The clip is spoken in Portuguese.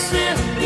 sim